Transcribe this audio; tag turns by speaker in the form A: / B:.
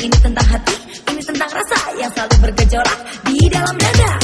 A: Ini tentang hati, ini tentang rasa yang selalu bergejolak di dalam dada.